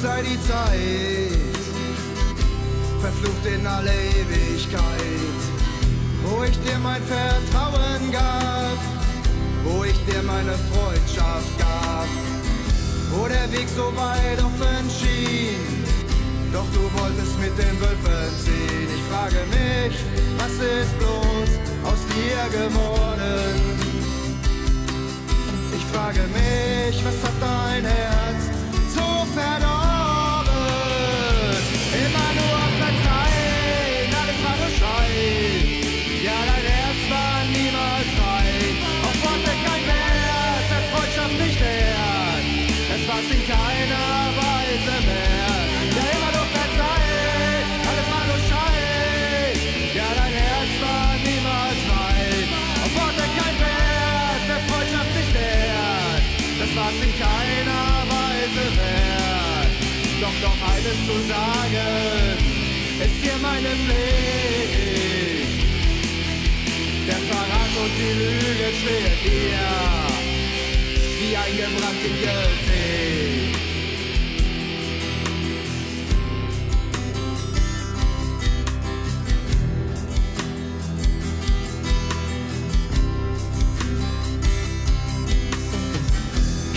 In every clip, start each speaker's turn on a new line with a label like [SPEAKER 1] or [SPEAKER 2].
[SPEAKER 1] sei die Zeit, verflucht in alle Ewigkeit, wo ich dir mein Vertrauen gab, wo ich dir meine Freundschaft gab, wo der Weg so weit offen schien. Doch du wolltest mit den Wölfen ziehen. Ich frage mich, was ist bloß aus dir geworden? Ich frage mich, was hat dein Herz so verdorben? Doch eines zu sagen, ist hier meine Pflicht. Der Verrat und die Lüge stehen dir wie eingebrannt im Gesicht.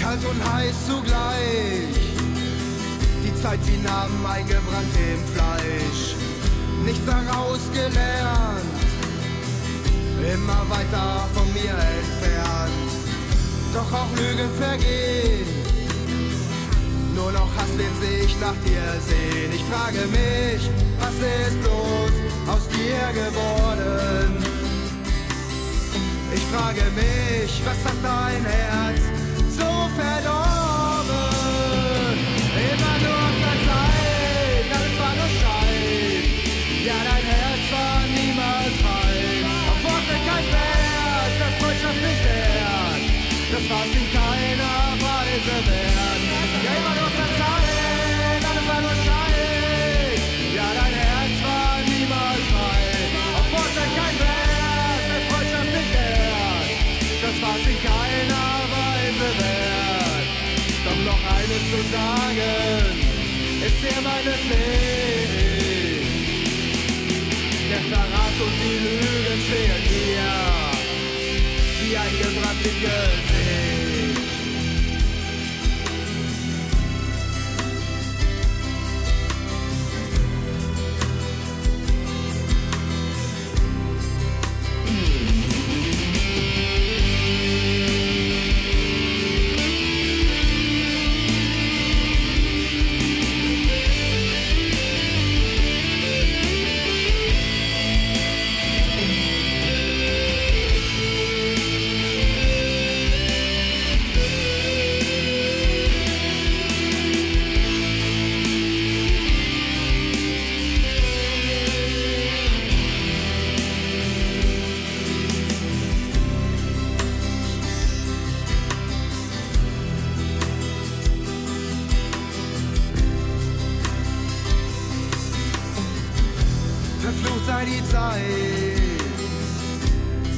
[SPEAKER 1] Kalt und heiß zugleich, Zeit wie Narben eingebrannt im Fleisch. Nichts daraus gelernt, immer weiter von mir entfernt. Doch auch Lügen vergehen, nur noch Hass den sich nach dir sehen. Ich frage mich, was ist bloß aus dir geworden? Ich frage mich, was hat dein Herz zu sagen, ist dir meine Pflicht. Der Verrat und die Lügen stehen Sei die Zeit,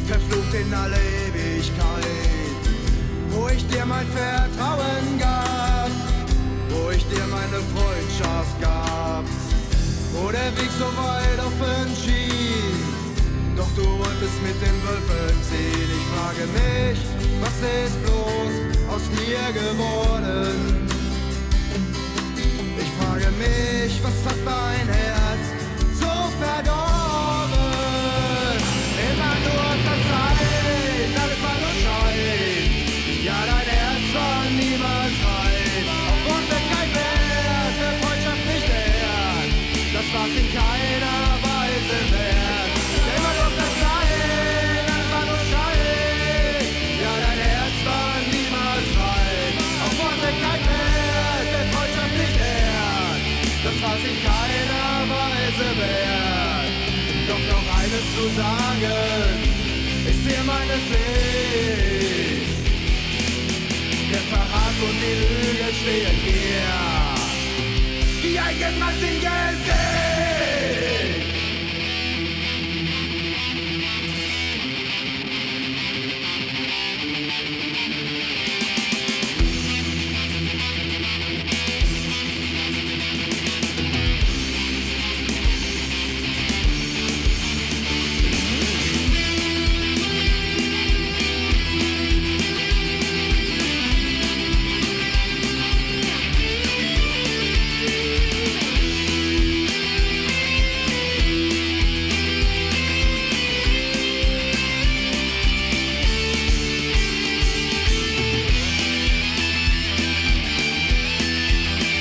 [SPEAKER 1] verflucht in alle Ewigkeit, wo ich dir mein Vertrauen gab, wo ich dir meine Freundschaft gab, wo der Weg so weit offen schien. Doch du wolltest mit den Wölfen ziehen. Ich frage mich, was ist bloß aus mir geworden? Eines zu sagen, ist hier meine Pflicht. Der Verrat und die Lüge stehen hier, wie ein Gematz im Gesicht.